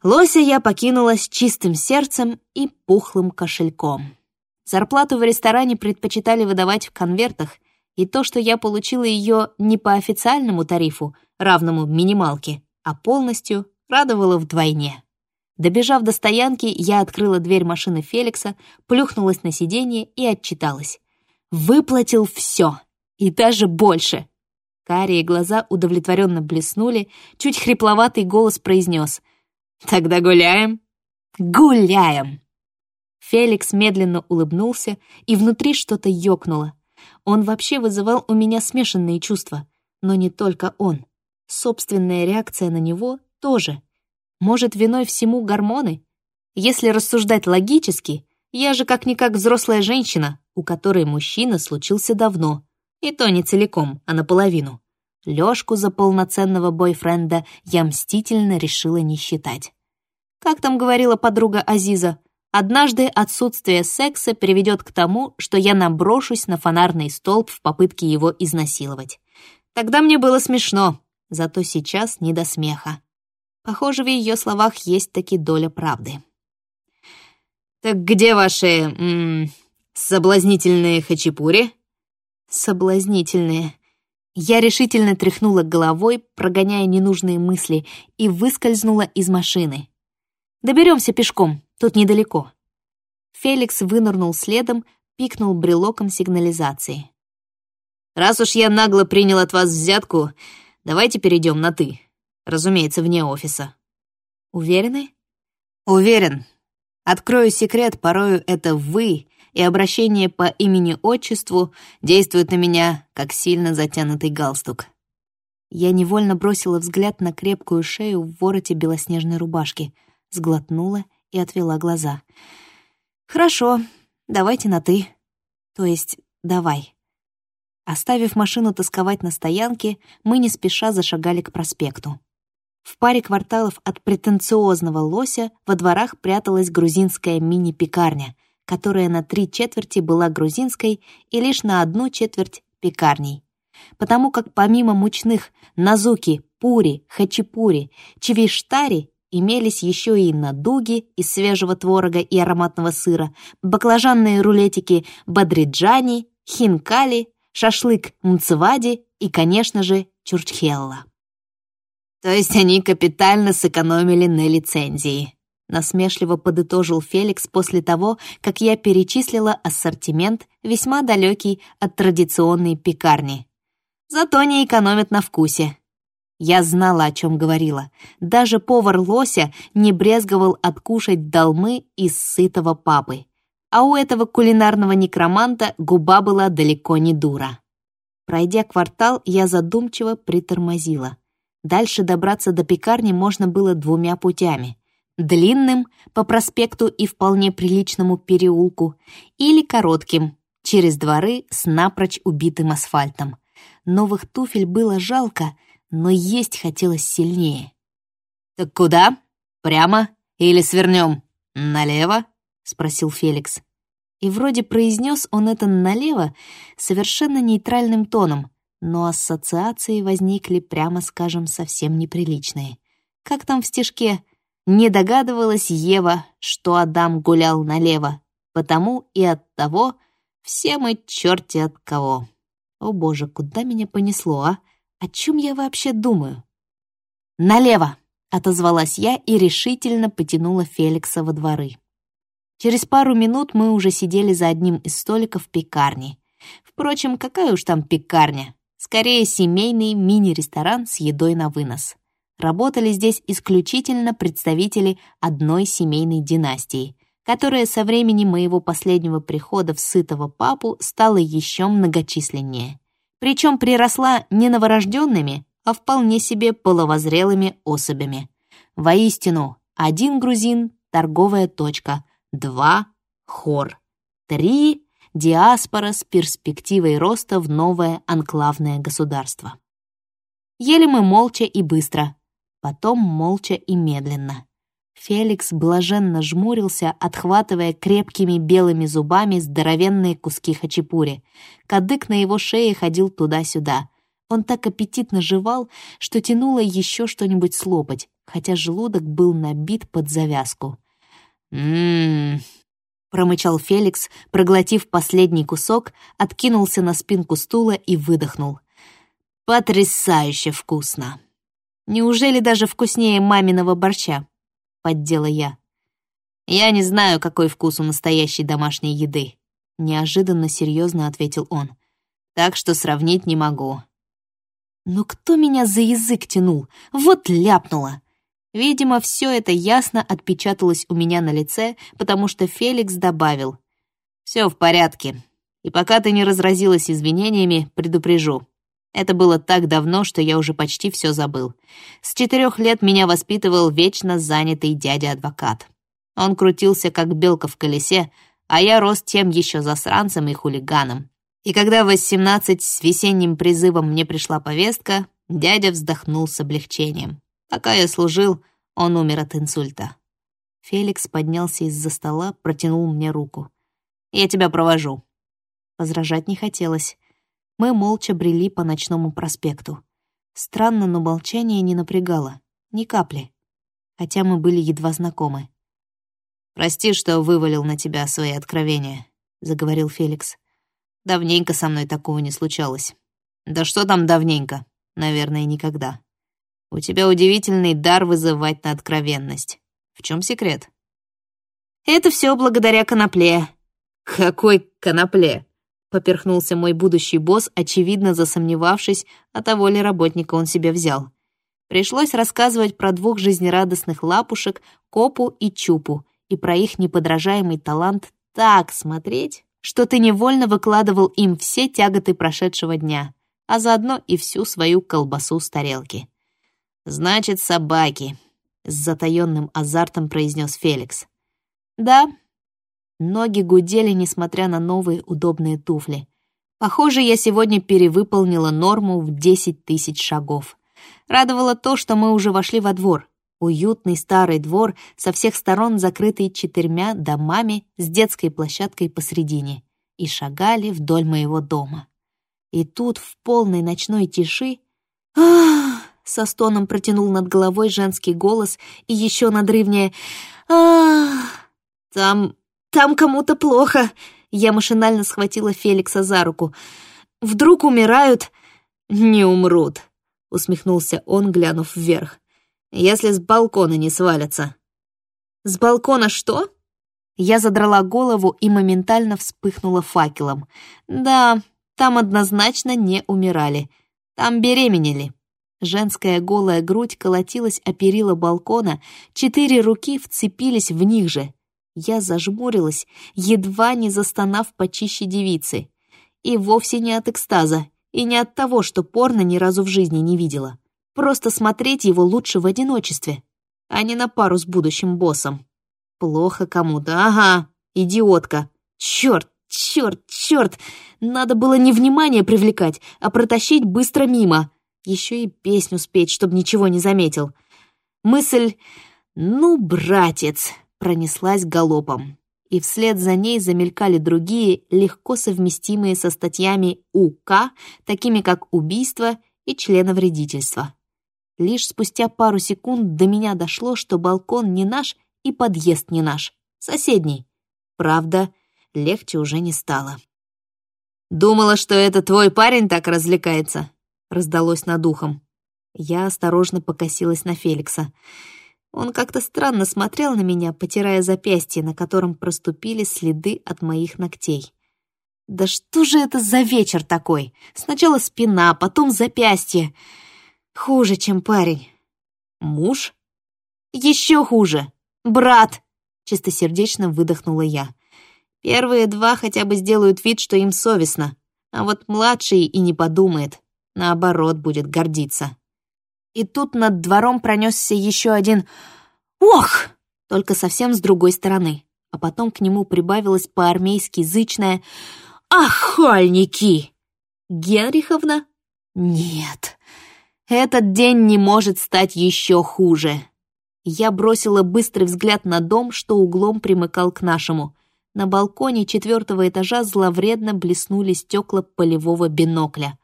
Лося я покинула с чистым сердцем и пухлым кошельком. Зарплату в ресторане предпочитали выдавать в конвертах, и то, что я получила ее не по официальному тарифу, равному минималке, а полностью, радовало вдвойне. Добежав до стоянки, я открыла дверь машины Феликса, плюхнулась на сиденье и отчиталась. Выплатил все, и даже больше. Карие глаза удовлетворенно блеснули, чуть хрипловатый голос произнес. «Тогда гуляем?» «Гуляем!» Феликс медленно улыбнулся, и внутри что-то ёкнуло. Он вообще вызывал у меня смешанные чувства, но не только он. Собственная реакция на него тоже — может, виной всему гормоны? Если рассуждать логически, я же как-никак взрослая женщина, у которой мужчина случился давно. И то не целиком, а наполовину. Лёшку за полноценного бойфренда я мстительно решила не считать. Как там говорила подруга Азиза, однажды отсутствие секса приведет к тому, что я наброшусь на фонарный столб в попытке его изнасиловать. Тогда мне было смешно, зато сейчас не до смеха. Похоже, в ее словах есть таки доля правды. «Так где ваши... М -м, соблазнительные хачапури?» «Соблазнительные». Я решительно тряхнула головой, прогоняя ненужные мысли, и выскользнула из машины. Доберемся пешком, тут недалеко». Феликс вынырнул следом, пикнул брелоком сигнализации. «Раз уж я нагло принял от вас взятку, давайте перейдем на «ты». Разумеется, вне офиса. Уверены? Уверен. Открою секрет, порою это «вы», и обращение по имени-отчеству действует на меня, как сильно затянутый галстук. Я невольно бросила взгляд на крепкую шею в вороте белоснежной рубашки, сглотнула и отвела глаза. «Хорошо, давайте на «ты». То есть «давай». Оставив машину тосковать на стоянке, мы не спеша зашагали к проспекту. В паре кварталов от претенциозного лося во дворах пряталась грузинская мини-пекарня, которая на три четверти была грузинской и лишь на одну четверть пекарней. Потому как помимо мучных назуки, пури, хачапури, чевиштари имелись еще и надуги из свежего творога и ароматного сыра, баклажанные рулетики бадриджани, хинкали, шашлык мцевади и, конечно же, чурчхелла. То есть они капитально сэкономили на лицензии. Насмешливо подытожил Феликс после того, как я перечислила ассортимент, весьма далекий от традиционной пекарни. Зато не экономят на вкусе. Я знала, о чем говорила. Даже повар Лося не брезговал откушать долмы из сытого папы. А у этого кулинарного некроманта губа была далеко не дура. Пройдя квартал, я задумчиво притормозила. Дальше добраться до пекарни можно было двумя путями. Длинным, по проспекту и вполне приличному переулку, или коротким, через дворы с напрочь убитым асфальтом. Новых туфель было жалко, но есть хотелось сильнее. «Так куда? Прямо? Или свернем? Налево?» — спросил Феликс. И вроде произнес он это налево совершенно нейтральным тоном, но ассоциации возникли, прямо скажем, совсем неприличные. Как там в стишке «Не догадывалась Ева, что Адам гулял налево, потому и от того все мы черти от кого». О боже, куда меня понесло, а? О чем я вообще думаю? «Налево!» — отозвалась я и решительно потянула Феликса во дворы. Через пару минут мы уже сидели за одним из столиков пекарни. Впрочем, какая уж там пекарня? Скорее, семейный мини-ресторан с едой на вынос. Работали здесь исключительно представители одной семейной династии, которая со времени моего последнего прихода в сытого папу стала еще многочисленнее. Причем приросла не новорожденными, а вполне себе половозрелыми особями. Воистину, один грузин — торговая точка, два — хор, три — диаспора с перспективой роста в новое анклавное государство. Ели мы молча и быстро, потом молча и медленно. Феликс блаженно жмурился, отхватывая крепкими белыми зубами здоровенные куски хачапури. Кадык на его шее ходил туда-сюда. Он так аппетитно жевал, что тянуло еще что-нибудь слопать, хотя желудок был набит под завязку. «М-м-м», промычал Феликс, проглотив последний кусок, откинулся на спинку стула и выдохнул. «Потрясающе вкусно! Неужели даже вкуснее маминого борща?» — поддела я. «Я не знаю, какой вкус у настоящей домашней еды», — неожиданно серьезно ответил он. «Так что сравнить не могу». «Но кто меня за язык тянул? Вот ляпнула!» Видимо, все это ясно отпечаталось у меня на лице, потому что Феликс добавил. «Все в порядке. И пока ты не разразилась извинениями, предупрежу. Это было так давно, что я уже почти все забыл. С четырех лет меня воспитывал вечно занятый дядя-адвокат. Он крутился, как белка в колесе, а я рос тем еще засранцем и хулиганом. И когда в 18 с весенним призывом мне пришла повестка, дядя вздохнул с облегчением. Пока я служил, он умер от инсульта. Феликс поднялся из-за стола, протянул мне руку. «Я тебя провожу». Возражать не хотелось. Мы молча брели по ночному проспекту. Странно, но молчание не напрягало. Ни капли. Хотя мы были едва знакомы. «Прости, что вывалил на тебя свои откровения», — заговорил Феликс. «Давненько со мной такого не случалось. Да что там давненько? Наверное, никогда. У тебя удивительный дар вызывать на откровенность. В чем секрет? Это все благодаря конопле. Какой конопле? Поперхнулся мой будущий босс, очевидно засомневавшись, а того ли работника он себе взял. Пришлось рассказывать про двух жизнерадостных лапушек, Копу и Чупу, и про их неподражаемый талант так смотреть, что ты невольно выкладывал им все тяготы прошедшего дня, а заодно и всю свою колбасу с тарелки. «Значит, собаки», — с затаённым азартом произнес Феликс. «Да». Ноги гудели, несмотря на новые удобные туфли. Похоже, я сегодня перевыполнила норму в десять тысяч шагов. Радовало то, что мы уже вошли во двор. Уютный старый двор, со всех сторон закрытый четырьмя домами с детской площадкой посредине, и шагали вдоль моего дома. И тут, в полной ночной тиши... Ах! Со стоном протянул над головой женский голос и еще надрывнее а Там... там кому-то плохо!» Я машинально схватила Феликса за руку. «Вдруг умирают?» «Не умрут», — усмехнулся он, глянув вверх. «Если с балкона не свалятся». «С балкона что?» Я задрала голову и моментально вспыхнула факелом. «Да, там однозначно не умирали. Там беременели». Женская голая грудь колотилась о перила балкона, четыре руки вцепились в них же. Я зажмурилась, едва не застонав почище девицы. И вовсе не от экстаза, и не от того, что порно ни разу в жизни не видела. Просто смотреть его лучше в одиночестве, а не на пару с будущим боссом. Плохо кому-то, ага, идиотка. Черт, черт, черт! Надо было не внимание привлекать, а протащить быстро мимо. Еще и песню спеть, чтобы ничего не заметил. Мысль «Ну, братец!» пронеслась галопом. И вслед за ней замелькали другие, легко совместимые со статьями УК, такими как убийство и членовредительство. Лишь спустя пару секунд до меня дошло, что балкон не наш и подъезд не наш, соседний. Правда, легче уже не стало. «Думала, что это твой парень так развлекается», — раздалось над ухом. Я осторожно покосилась на Феликса. Он как-то странно смотрел на меня, потирая запястье, на котором проступили следы от моих ногтей. «Да что же это за вечер такой? Сначала спина, потом запястье. Хуже, чем парень. Муж? Еще хуже. Брат!» Чистосердечно выдохнула я. Первые два хотя бы сделают вид, что им совестно, а вот младший и не подумает. Наоборот, будет гордиться и тут над двором пронесся еще один «Ох!» только совсем с другой стороны, а потом к нему прибавилось по-армейски зычное «Ахальники!» «Генриховна?» «Нет, этот день не может стать еще хуже». Я бросила быстрый взгляд на дом, что углом примыкал к нашему. На балконе четвертого этажа зловредно блеснули стекла полевого бинокля.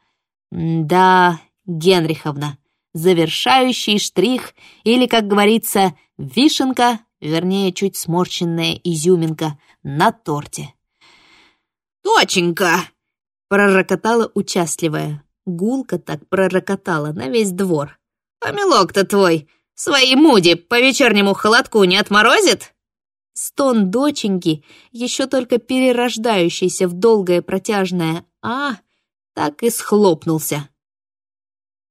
«Да, Генриховна, завершающий штрих или, как говорится, вишенка, вернее, чуть сморщенная изюминка на торте. «Доченька!» — пророкотала участливая. Гулка так пророкотала на весь двор. «Помелок-то твой! Свои муди по вечернему холодку не отморозит?» Стон доченьки, еще только перерождающийся в долгое протяжное «а», так и схлопнулся.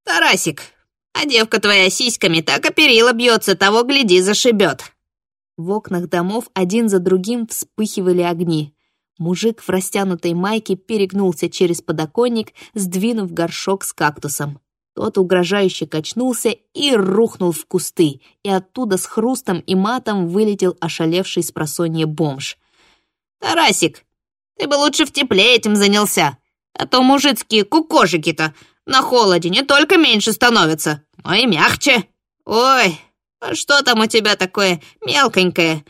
«Тарасик, а девка твоя сиськами так оперила бьется, того, гляди, зашибет. В окнах домов один за другим вспыхивали огни. Мужик в растянутой майке перегнулся через подоконник, сдвинув горшок с кактусом. Тот угрожающе качнулся и рухнул в кусты, и оттуда с хрустом и матом вылетел ошалевший с бомж. «Тарасик, ты бы лучше в тепле этим занялся, а то мужицкие кукожики-то на холоде не только меньше становятся, но и мягче. Ой, а что там у тебя такое мелконькое?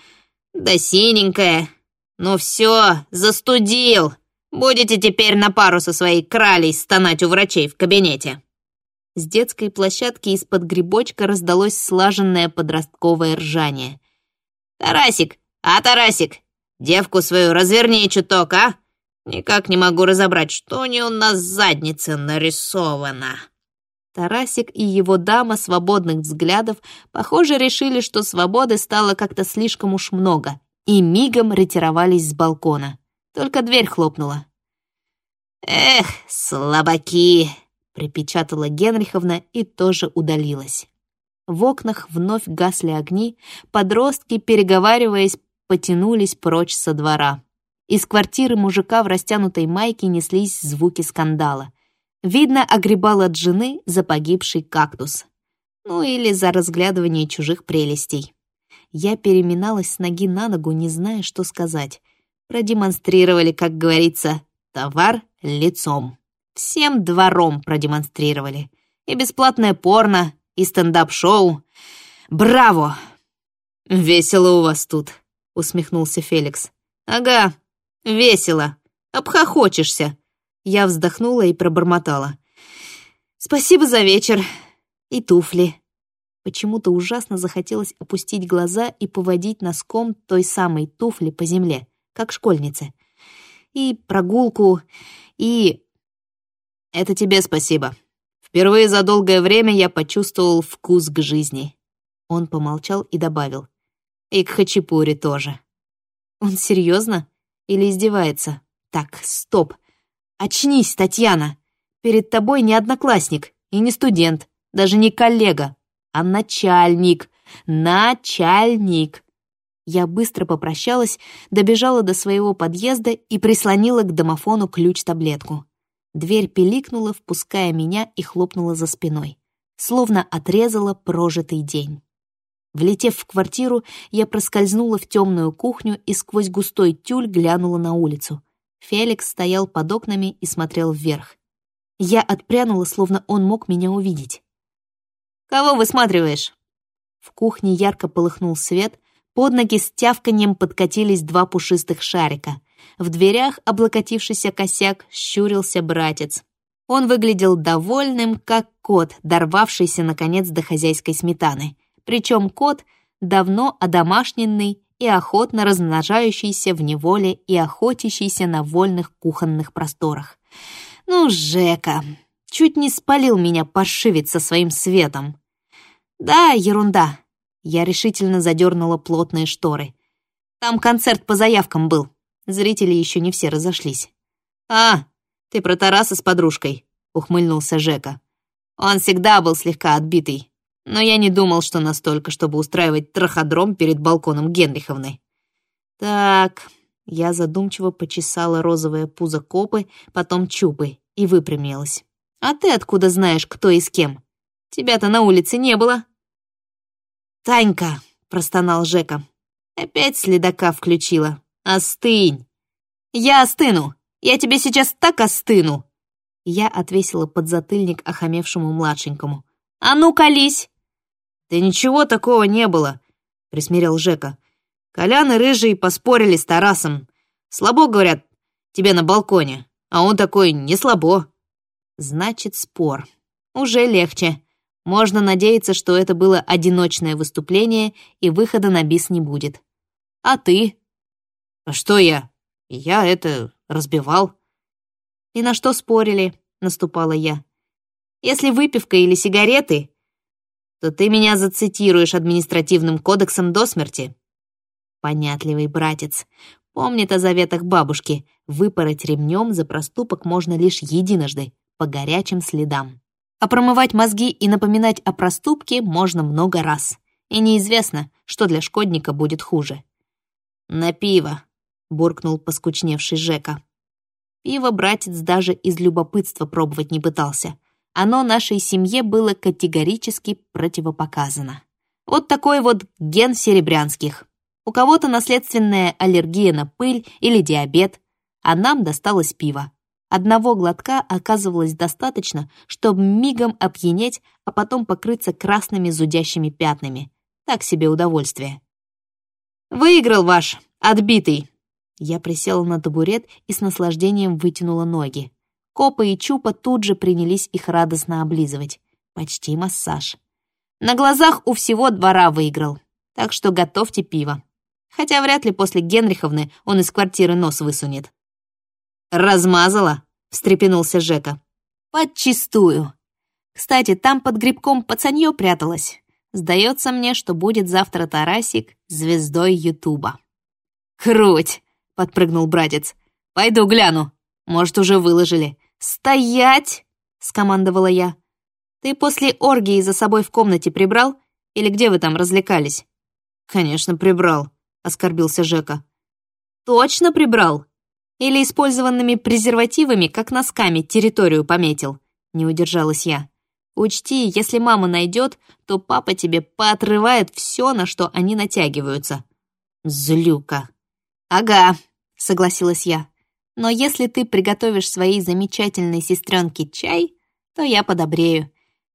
Да синенькое. Ну все, застудил. Будете теперь на пару со своей кралей стонать у врачей в кабинете. С детской площадки из-под грибочка раздалось слаженное подростковое ржание. «Тарасик! А, Тарасик! Девку свою разверни чуток, а! Никак не могу разобрать, что у нее на заднице нарисовано». Тарасик и его дама свободных взглядов, похоже, решили, что свободы стало как-то слишком уж много, и мигом ретировались с балкона. Только дверь хлопнула. «Эх, слабаки!» — припечатала Генриховна и тоже удалилась. В окнах вновь гасли огни, подростки, переговариваясь, потянулись прочь со двора. Из квартиры мужика в растянутой майке неслись звуки скандала. Видно, огребал от жены за погибший кактус. Ну или за разглядывание чужих прелестей. Я переминалась с ноги на ногу, не зная, что сказать. Продемонстрировали, как говорится, товар лицом. Всем двором продемонстрировали. И бесплатное порно, и стендап-шоу. Браво! «Весело у вас тут», — усмехнулся Феликс. «Ага, Весело. Обхохочешься. Я вздохнула и пробормотала. Спасибо за вечер. И туфли. Почему-то ужасно захотелось опустить глаза и поводить носком той самой туфли по земле, как школьнице. И прогулку, и... Это тебе спасибо. Впервые за долгое время я почувствовал вкус к жизни. Он помолчал и добавил. И к хачапури тоже. Он серьезно? Или издевается? Так, стоп. Очнись, Татьяна. Перед тобой не одноклассник и не студент, даже не коллега, а начальник. Начальник. Я быстро попрощалась, добежала до своего подъезда и прислонила к домофону ключ-таблетку. Дверь пиликнула, впуская меня и хлопнула за спиной. Словно отрезала прожитый день. Влетев в квартиру, я проскользнула в темную кухню и сквозь густой тюль глянула на улицу. Феликс стоял под окнами и смотрел вверх. Я отпрянула, словно он мог меня увидеть. «Кого высматриваешь?» В кухне ярко полыхнул свет, под ноги с тявканьем подкатились два пушистых шарика. В дверях, облокотившийся косяк, щурился братец. Он выглядел довольным, как кот, дорвавшийся, наконец, до хозяйской сметаны. Причем кот давно одомашненный и охотно размножающийся в неволе и охотящийся на вольных кухонных просторах. Ну, Жека, чуть не спалил меня паршивец со своим светом. Да, ерунда. Я решительно задернула плотные шторы. Там концерт по заявкам был. Зрители еще не все разошлись. «А, ты про Тараса с подружкой», — ухмыльнулся Жека. «Он всегда был слегка отбитый, но я не думал, что настолько, чтобы устраивать траходром перед балконом Генриховны». «Так...» Я задумчиво почесала розовое пузо копы, потом чупы и выпрямилась. «А ты откуда знаешь, кто и с кем? Тебя-то на улице не было». «Танька!» — простонал Жека. «Опять следака включила. Остынь!» «Я остыну! Я тебе сейчас так остыну!» Я отвесила подзатыльник охамевшему младшенькому. «А ну, колись!» «Да ничего такого не было», — присмирил Жека. «Колян и Рыжий поспорили с Тарасом. Слабо, говорят, тебе на балконе, а он такой, не слабо». «Значит, спор. Уже легче. Можно надеяться, что это было одиночное выступление, и выхода на бис не будет. А ты?» «А что я? Я это разбивал». «И на что спорили?» — наступала я. «Если выпивка или сигареты, то ты меня зацитируешь административным кодексом до смерти». Понятливый братец. Помнит о заветах бабушки. Выпороть ремнем за проступок можно лишь единожды, по горячим следам. А промывать мозги и напоминать о проступке можно много раз. И неизвестно, что для шкодника будет хуже. «На пиво», — буркнул поскучневший Жека. Пиво братец даже из любопытства пробовать не пытался. Оно нашей семье было категорически противопоказано. Вот такой вот ген серебрянских. У кого-то наследственная аллергия на пыль или диабет, а нам досталось пиво. Одного глотка оказывалось достаточно, чтобы мигом опьянеть, а потом покрыться красными зудящими пятнами. Так себе удовольствие. «Выиграл ваш, отбитый!» Я присела на табурет и с наслаждением вытянула ноги. Копа и Чупа тут же принялись их радостно облизывать. Почти массаж. На глазах у всего двора выиграл, так что готовьте пиво. Хотя вряд ли после Генриховны он из квартиры нос высунет. «Размазала?» — встрепенулся Жека. «Подчистую. Кстати, там под грибком пацанье пряталось. Сдается мне, что будет завтра Тарасик звездой Ютуба». «Круть!» — подпрыгнул братец. «Пойду гляну. Может, уже выложили». «Стоять!» — скомандовала я. «Ты после оргии за собой в комнате прибрал? Или где вы там развлекались?» «Конечно, прибрал», — оскорбился Жека. «Точно прибрал? Или использованными презервативами, как носками, территорию пометил?» Не удержалась я. «Учти, если мама найдет, то папа тебе поотрывает все, на что они натягиваются». «Злюка», «Ага», — согласилась я. «Но если ты приготовишь своей замечательной сестренке чай, то я подобрею.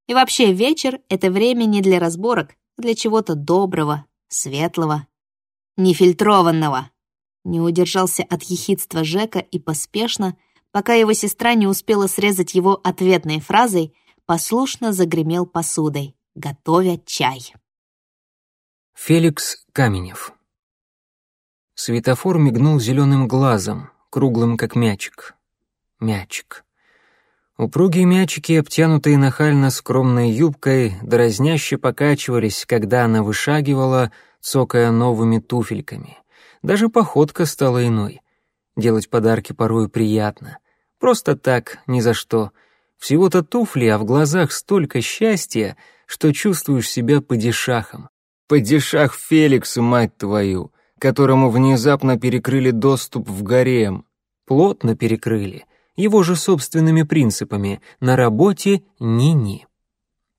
И вообще вечер — это время не для разборок, для чего-то доброго, светлого, нефильтрованного». Не удержался от ехидства Жека и поспешно, пока его сестра не успела срезать его ответной фразой, послушно загремел посудой, готовя чай. Феликс Каменев Светофор мигнул зеленым глазом, круглым как мячик. Мячик. Упругие мячики, обтянутые нахально скромной юбкой, дразняще покачивались, когда она вышагивала, цокая новыми туфельками. Даже походка стала иной. Делать подарки порой приятно. Просто так, ни за что. Всего-то туфли, а в глазах столько счастья, что чувствуешь себя падишахом. Падишах Феликс, мать твою! Которому внезапно перекрыли доступ в гарем. Плотно перекрыли, его же собственными принципами, на работе ни-ни.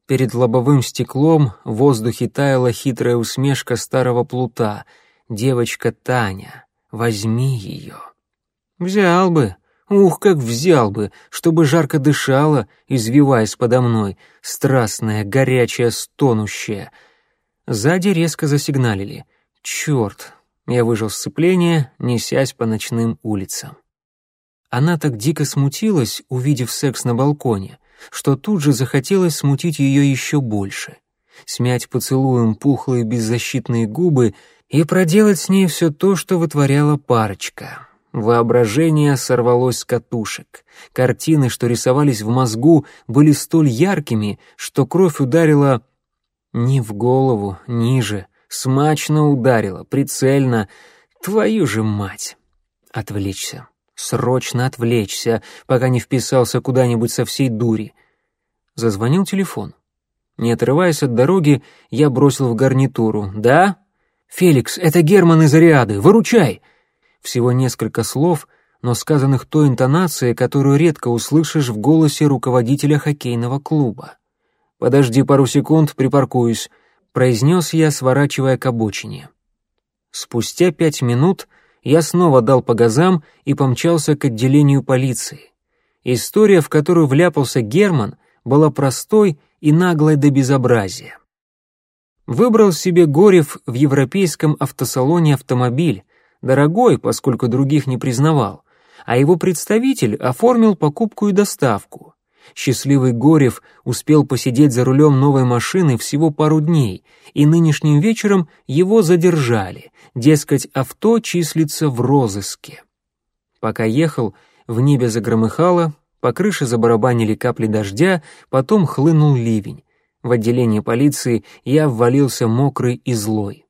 Перед лобовым стеклом в воздухе таяла хитрая усмешка старого плута. «Девочка Таня, возьми ее». «Взял бы, ух, как взял бы, чтобы жарко дышала, извиваясь подо мной, страстная, горячая, стонущая». Сзади резко засигналили. «Черт, я выжил сцепление, несясь по ночным улицам. Она так дико смутилась, увидев секс на балконе, что тут же захотелось смутить ее еще больше. Смять поцелуем пухлые беззащитные губы и проделать с ней все то, что вытворяла парочка. Воображение сорвалось с катушек. Картины, что рисовались в мозгу, были столь яркими, что кровь ударила не в голову, ниже, смачно ударила, прицельно. Твою же мать! Отвлечься. Срочно отвлечься, пока не вписался куда-нибудь со всей дури. Зазвонил телефон. Не отрываясь от дороги, я бросил в гарнитуру. «Да?» «Феликс, это Герман из Ариады, выручай!» Всего несколько слов, но сказанных той интонацией, которую редко услышишь в голосе руководителя хоккейного клуба. «Подожди пару секунд, припаркуюсь», — произнес я, сворачивая к обочине. Спустя пять минут я снова дал по газам и помчался к отделению полиции. История, в которую вляпался Герман, была простой и наглой до безобразия. Выбрал себе Горев в европейском автосалоне автомобиль, дорогой, поскольку других не признавал, а его представитель оформил покупку и доставку. Счастливый Горев успел посидеть за рулем новой машины всего пару дней, и нынешним вечером его задержали, дескать, авто числится в розыске. Пока ехал, в небе загромыхало, по крыше забарабанили капли дождя, потом хлынул ливень. В отделение полиции я ввалился мокрый и злой.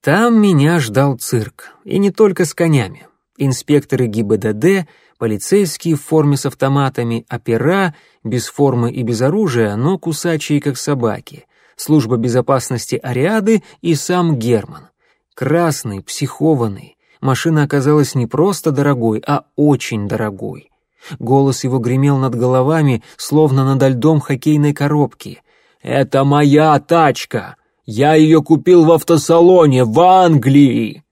Там меня ждал цирк, и не только с конями. Инспекторы ГИБДД, полицейские в форме с автоматами, опера, без формы и без оружия, но кусачие, как собаки, служба безопасности Ариады и сам Герман. Красный, психованный. Машина оказалась не просто дорогой, а очень дорогой. Голос его гремел над головами, словно над льдом хоккейной коробки. «Это моя тачка! Я ее купил в автосалоне в Англии!»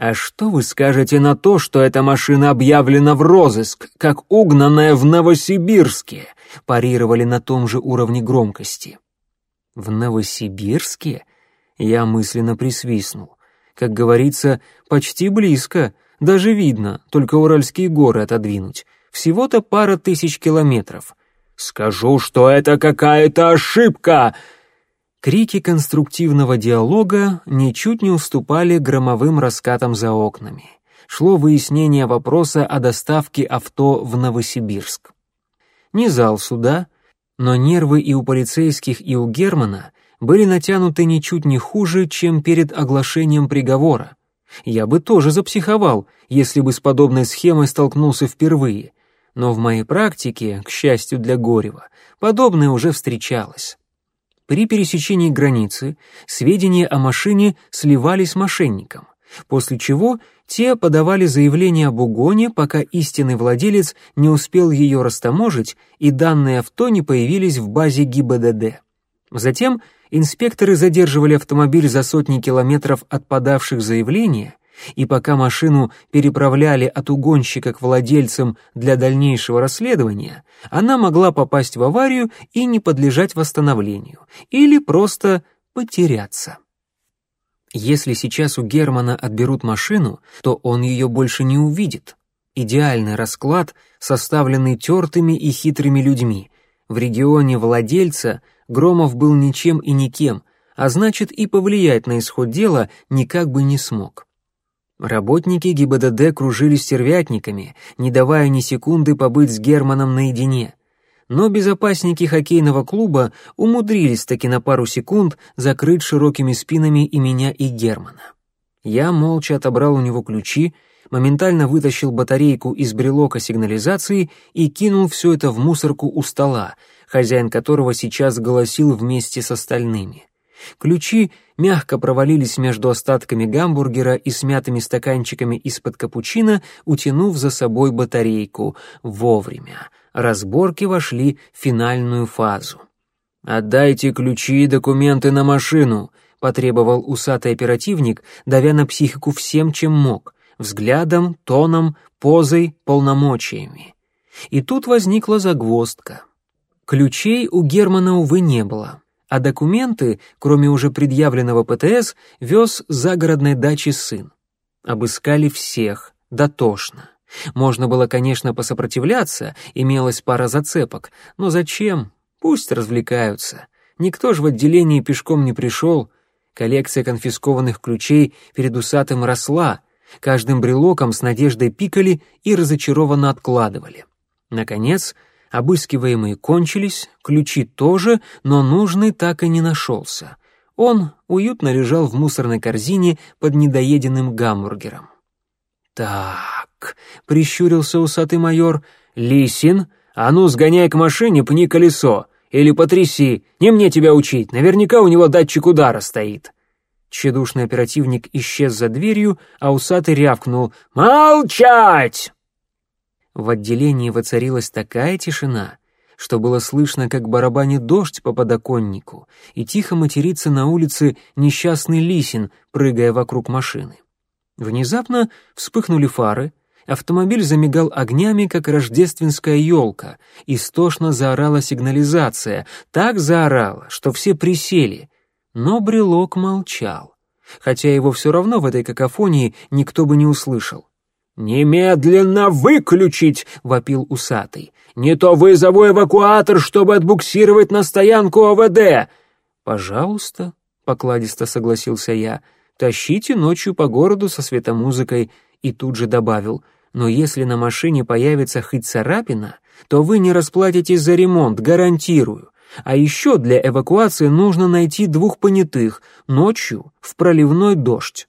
«А что вы скажете на то, что эта машина объявлена в розыск, как угнанная в Новосибирске?» парировали на том же уровне громкости. «В Новосибирске?» Я мысленно присвистнул. Как говорится, почти близко, даже видно, только Уральские горы отодвинуть. Всего-то пара тысяч километров. «Скажу, что это какая-то ошибка!» Крики конструктивного диалога ничуть не уступали громовым раскатам за окнами. Шло выяснение вопроса о доставке авто в Новосибирск. Не зал суда, но нервы и у полицейских, и у Германа были натянуты ничуть не хуже, чем перед оглашением приговора. Я бы тоже запсиховал, если бы с подобной схемой столкнулся впервые, но в моей практике, к счастью для Горева, подобное уже встречалось. При пересечении границы сведения о машине сливались мошенникам, после чего те подавали заявление об угоне, пока истинный владелец не успел ее растаможить и данные авто не появились в базе ГИБДД. Затем инспекторы задерживали автомобиль за сотни километров от подавших заявления и пока машину переправляли от угонщика к владельцам для дальнейшего расследования, она могла попасть в аварию и не подлежать восстановлению, или просто потеряться. Если сейчас у Германа отберут машину, то он ее больше не увидит. Идеальный расклад, составленный тертыми и хитрыми людьми. В регионе владельца Громов был ничем и никем, а значит и повлиять на исход дела никак бы не смог. Работники ГИБДД кружили стервятниками, не давая ни секунды побыть с Германом наедине. Но безопасники хоккейного клуба умудрились таки на пару секунд закрыть широкими спинами и меня, и Германа. Я молча отобрал у него ключи, моментально вытащил батарейку из брелока сигнализации и кинул все это в мусорку у стола, хозяин которого сейчас голосил вместе с остальными. Ключи мягко провалились между остатками гамбургера и смятыми стаканчиками из-под капучино, утянув за собой батарейку. Вовремя. Разборки вошли в финальную фазу. «Отдайте ключи и документы на машину», — потребовал усатый оперативник, давя на психику всем, чем мог — взглядом, тоном, позой, полномочиями. И тут возникла загвоздка. Ключей у Германа, увы, не было а документы, кроме уже предъявленного ПТС, вез с загородной дачи сын. Обыскали всех, дотошно. Можно было, конечно, посопротивляться, имелась пара зацепок, но зачем? Пусть развлекаются. Никто же в отделении пешком не пришел. Коллекция конфискованных ключей перед усатым росла, каждым брелоком с надеждой пикали и разочарованно откладывали. Наконец, обыскиваемые кончились, ключи тоже, но нужный так и не нашелся. Он уютно лежал в мусорной корзине под недоеденным гамбургером. «Так», — прищурился усатый майор, — «Лисин, а ну сгоняй к машине, пни колесо, или потряси, не мне тебя учить, наверняка у него датчик удара стоит». Тщедушный оперативник исчез за дверью, а усатый рявкнул «Молчать!». В отделении воцарилась такая тишина, что было слышно, как барабанит дождь по подоконнику, и тихо матерится на улице несчастный Лисин, прыгая вокруг машины. Внезапно вспыхнули фары, автомобиль замигал огнями, как рождественская елка, истошно заорала сигнализация, так заорала, что все присели, но брелок молчал, хотя его все равно в этой какофонии никто бы не услышал. «Немедленно выключить!» — вопил усатый. «Не то вызову эвакуатор, чтобы отбуксировать на стоянку ОВД!» «Пожалуйста», — покладисто согласился я, — «тащите ночью по городу со светомузыкой», и тут же добавил, «но если на машине появится хоть царапина, то вы не расплатитесь за ремонт, гарантирую. А еще для эвакуации нужно найти двух понятых ночью в проливной дождь».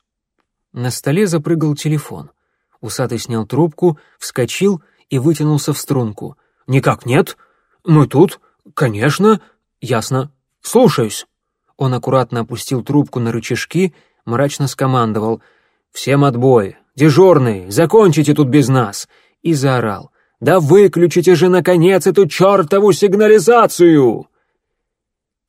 На столе запрыгал телефон — Усатый снял трубку, вскочил и вытянулся в струнку. «Никак нет. Мы тут. Конечно. Ясно. Слушаюсь». Он аккуратно опустил трубку на рычажки, мрачно скомандовал. «Всем отбой! Дежурный, закончите тут без нас!» И заорал. «Да выключите же, наконец, эту чертову сигнализацию!»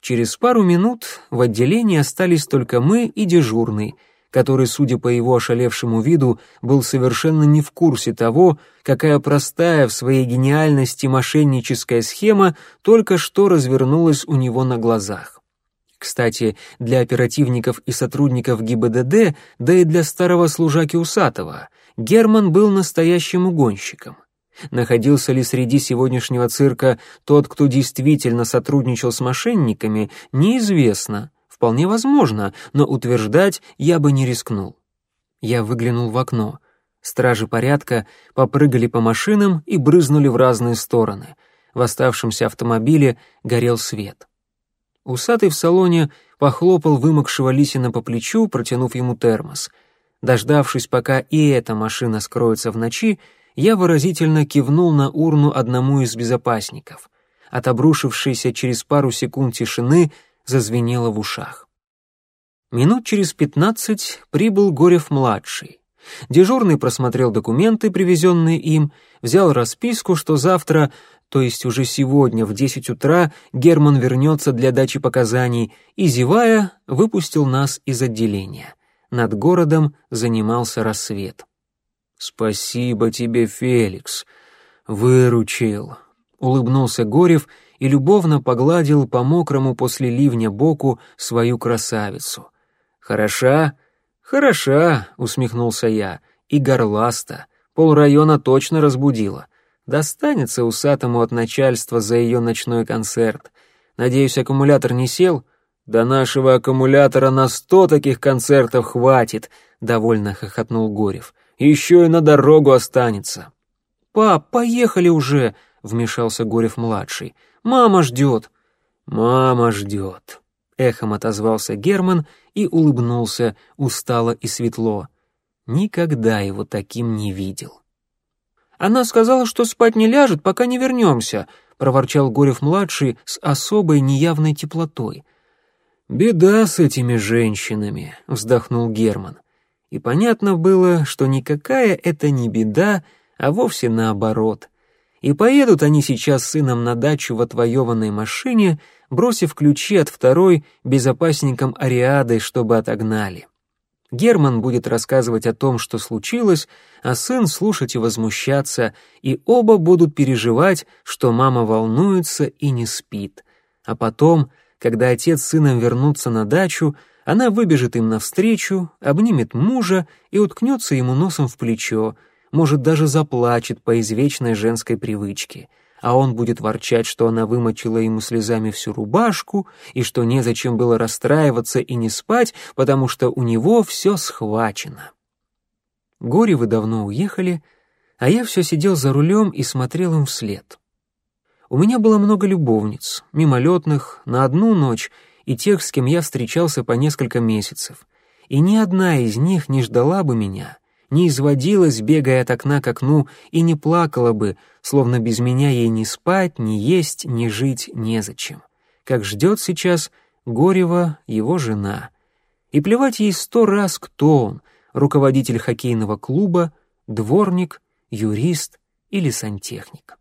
Через пару минут в отделении остались только мы и дежурный — который, судя по его ошалевшему виду, был совершенно не в курсе того, какая простая в своей гениальности мошенническая схема только что развернулась у него на глазах. Кстати, для оперативников и сотрудников ГИБДД, да и для старого служаки Усатого, Герман был настоящим угонщиком. Находился ли среди сегодняшнего цирка тот, кто действительно сотрудничал с мошенниками, неизвестно — Вполне возможно, но утверждать я бы не рискнул. Я выглянул в окно. Стражи порядка попрыгали по машинам и брызнули в разные стороны. В оставшемся автомобиле горел свет. Усатый в салоне похлопал вымокшего Лисина по плечу, протянув ему термос. Дождавшись, пока и эта машина скроется в ночи, я выразительно кивнул на урну одному из безопасников. От обрушившейся через пару секунд тишины зазвенело в ушах. Минут через пятнадцать прибыл Горев-младший. Дежурный просмотрел документы, привезенные им, взял расписку, что завтра, то есть уже сегодня в десять утра, Герман вернется для дачи показаний, и, зевая, выпустил нас из отделения. Над городом занимался рассвет. «Спасибо тебе, Феликс. Выручил», — улыбнулся Горев и любовно погладил по мокрому после ливня боку свою красавицу. «Хороша? Хороша», — усмехнулся я, — «и горласта. Полрайона точно разбудила. Достанется усатому от начальства за ее ночной концерт. Надеюсь, аккумулятор не сел?» «До нашего аккумулятора на сто таких концертов хватит», — довольно хохотнул Горев. «Еще и на дорогу останется». «Пап, поехали уже», — вмешался Горев-младший. Мама ждет». «Мама ждет», — эхом отозвался Герман и улыбнулся устало и светло. Никогда его таким не видел. «Она сказала, что спать не ляжет, пока не вернемся», — проворчал Горев-младший с особой неявной теплотой. «Беда с этими женщинами», — вздохнул Герман. И понятно было, что никакая это не беда, а вовсе наоборот. И поедут они сейчас с сыном на дачу в отвоеванной машине, бросив ключи от второй безопасникам Ариады, чтобы отогнали. Герман будет рассказывать о том, что случилось, а сын слушать и возмущаться, и оба будут переживать, что мама волнуется и не спит. А потом, когда отец с сыном вернутся на дачу, она выбежит им навстречу, обнимет мужа и уткнется ему носом в плечо — может, даже заплачет по извечной женской привычке. а он будет ворчать, что она вымочила ему слезами всю рубашку, и что незачем было расстраиваться и не спать, потому что у него все схвачено. Горевы давно уехали, а я все сидел за рулем и смотрел им вслед. У меня было много любовниц, мимолетных, на одну ночь, и тех, с кем я встречался по несколько месяцев. И ни одна из них не ждала бы меня, не изводилась, бегая от окна к окну, и не плакала бы, словно без меня ей ни спать, ни есть, ни жить незачем. Как ждет сейчас Горева его жена. И плевать ей сто раз, кто он, руководитель хоккейного клуба, дворник, юрист или сантехник.